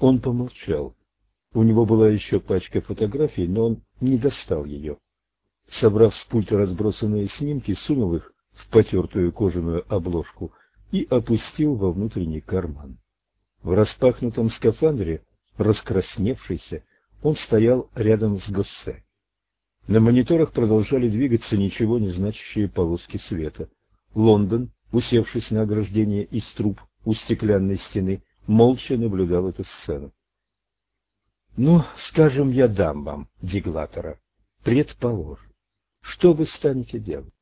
Он помолчал. У него была еще пачка фотографий, но он не достал ее. Собрав с пульта разбросанные снимки, сунул их в потертую кожаную обложку и опустил во внутренний карман. В распахнутом скафандре, раскрасневшийся, он стоял рядом с Госсе. На мониторах продолжали двигаться ничего не значащие полоски света. Лондон, усевшись на ограждение из труб у стеклянной стены, молча наблюдал эту сцену. Ну, скажем, я дам вам деглатора. Предположим. Что вы станете делать?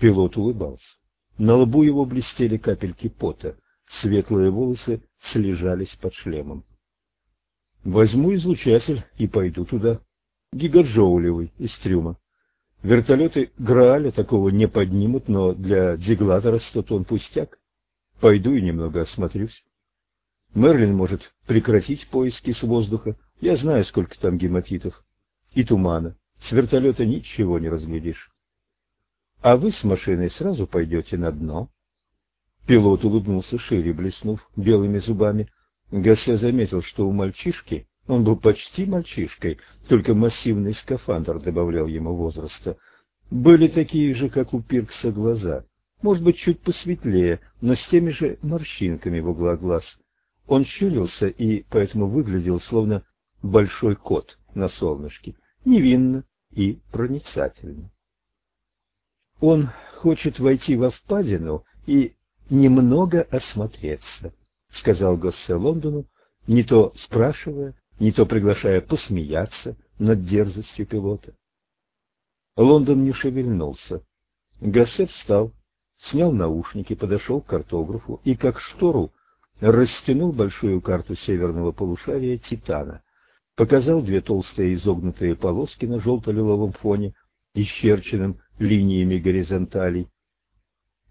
Пилот улыбался. На лбу его блестели капельки пота, светлые волосы слежались под шлемом. Возьму излучатель и пойду туда. Гигаджоулевый из трюма. Вертолеты Грааля такого не поднимут, но для деглатора сто тонн пустяк. Пойду и немного осмотрюсь. Мерлин может прекратить поиски с воздуха. Я знаю, сколько там гематитов. И тумана. С вертолета ничего не разглядишь. А вы с машиной сразу пойдете на дно. Пилот улыбнулся шире, блеснув белыми зубами. Гассе заметил, что у мальчишки, он был почти мальчишкой, только массивный скафандр добавлял ему возраста, были такие же, как у Пиркса, глаза, может быть, чуть посветлее, но с теми же морщинками в углах глаз. Он щурился и поэтому выглядел словно большой кот на солнышке, невинно и проницательно. Он хочет войти во впадину и немного осмотреться, сказал Госсе Лондону, не то спрашивая, не то приглашая посмеяться над дерзостью пилота. Лондон не шевельнулся. Гассе встал, снял наушники, подошел к картографу и, как штору, растянул большую карту северного полушария Титана, показал две толстые изогнутые полоски на желто-лиловом фоне, исчерченным линиями горизонталей.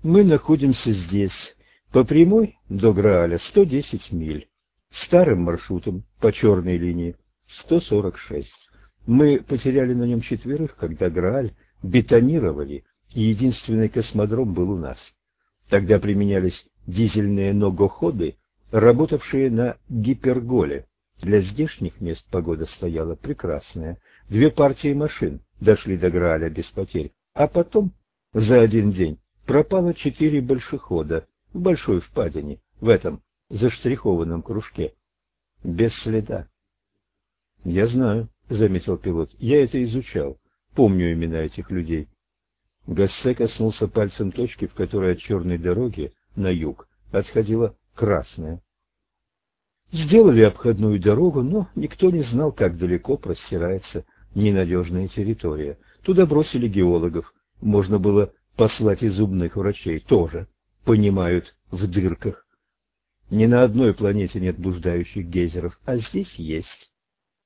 Мы находимся здесь, по прямой до Грааля 110 миль, старым маршрутом по черной линии 146. Мы потеряли на нем четверых, когда Грааль бетонировали, и единственный космодром был у нас. Тогда применялись дизельные ногоходы, работавшие на гиперголе. Для здешних мест погода стояла прекрасная. Две партии машин дошли до Грааля без потерь, а потом за один день пропало четыре большехода в большой впадине, в этом заштрихованном кружке. Без следа. — Я знаю, — заметил пилот, — я это изучал, помню имена этих людей. Гассе коснулся пальцем точки, в которой от черной дороги на юг отходила красная. Сделали обходную дорогу, но никто не знал, как далеко простирается ненадежная территория. Туда бросили геологов. Можно было послать и зубных врачей тоже. Понимают в дырках. Ни на одной планете нет блуждающих гейзеров, а здесь есть.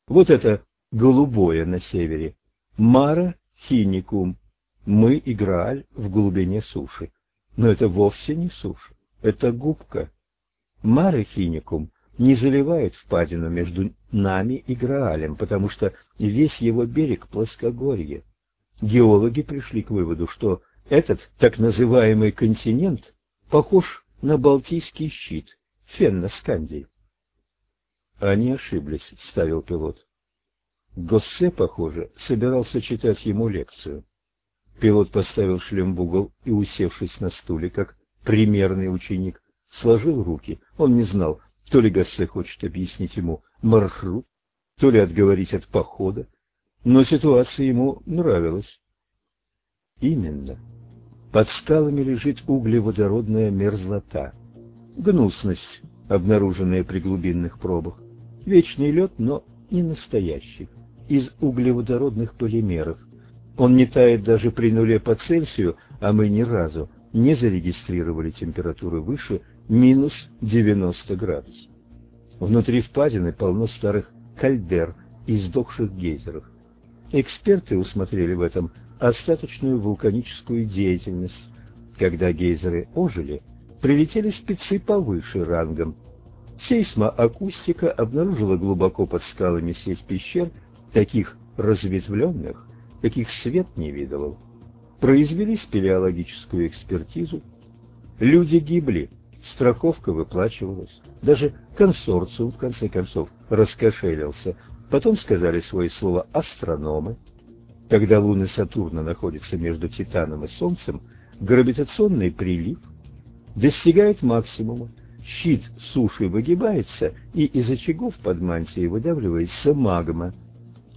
Вот это голубое на севере. Мара хиникум. Мы играли в глубине суши. Но это вовсе не суша. Это губка. Мара хиникум не заливает впадину между нами и Граалем, потому что весь его берег плоскогорье. Геологи пришли к выводу, что этот так называемый континент похож на Балтийский щит, Фенноскандий. Они ошиблись, ставил пилот. Госсе, похоже, собирался читать ему лекцию. Пилот поставил шлем в угол и, усевшись на стуле, как примерный ученик, сложил руки. Он не знал, то ли Гассе хочет объяснить ему маршрут, то ли отговорить от похода, но ситуация ему нравилась. Именно. Под скалами лежит углеводородная мерзлота, гнусность, обнаруженная при глубинных пробах, вечный лед, но не настоящий, из углеводородных полимеров. Он не тает даже при нуле по Цельсию, а мы ни разу не зарегистрировали температуры выше минус 90 градусов. Внутри впадины полно старых кальдер и сдохших гейзеров. Эксперты усмотрели в этом остаточную вулканическую деятельность. Когда гейзеры ожили, прилетели спецы повыше рангом. Сейсмоакустика обнаружила глубоко под скалами сеть пещер, таких разветвленных, каких свет не видывал. Произвели спелеологическую экспертизу. Люди гибли, страховка выплачивалась. Даже консорциум, в конце концов, раскошелился. Потом сказали свои слова астрономы. Когда луны Сатурна находятся между Титаном и Солнцем, гравитационный прилив достигает максимума, щит суши выгибается, и из очагов под мантией выдавливается магма.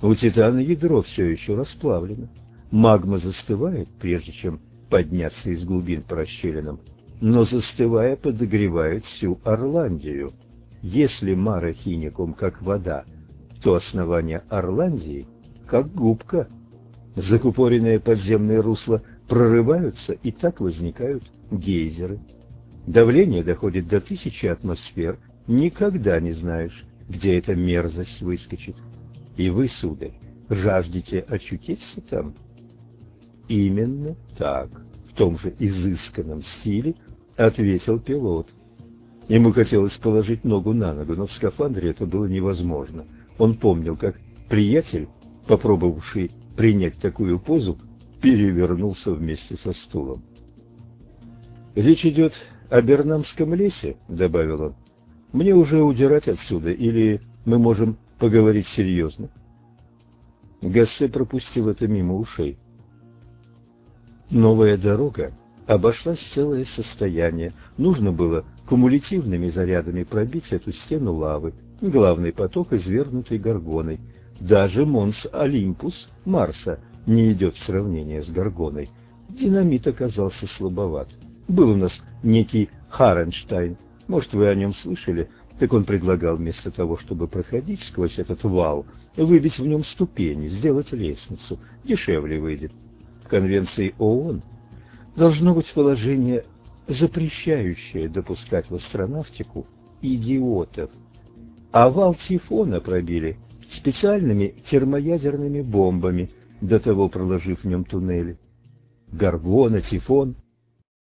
У Титана ядро все еще расплавлено. Магма застывает, прежде чем подняться из глубин по расщелинам, но застывая подогревает всю Орландию. Если Мара Хиникум как вода, то основание Орландии как губка. Закупоренные подземные русла прорываются, и так возникают гейзеры. Давление доходит до тысячи атмосфер, никогда не знаешь, где эта мерзость выскочит. И вы, сударь, жаждете очутиться там? Именно так, в том же изысканном стиле, ответил пилот. Ему хотелось положить ногу на ногу, но в скафандре это было невозможно. Он помнил, как приятель, попробовавший принять такую позу, перевернулся вместе со стулом. «Речь идет о Бернамском лесе», — добавил он. «Мне уже удирать отсюда, или мы можем поговорить серьезно?» Гассе пропустил это мимо ушей. Новая дорога обошлась целое состояние. Нужно было кумулятивными зарядами пробить эту стену лавы, главный поток, извергнутый горгоной. Даже Монс Олимпус Марса не идет в сравнение с горгоной. Динамит оказался слабоват. Был у нас некий Харенштайн, может, вы о нем слышали, так он предлагал вместо того, чтобы проходить сквозь этот вал, выбить в нем ступени, сделать лестницу, дешевле выйдет. В конвенции ООН должно быть положение, запрещающее допускать в астронавтику идиотов. А вал Тифона пробили специальными термоядерными бомбами, до того проложив в нем туннели. Гаргона, Тифон —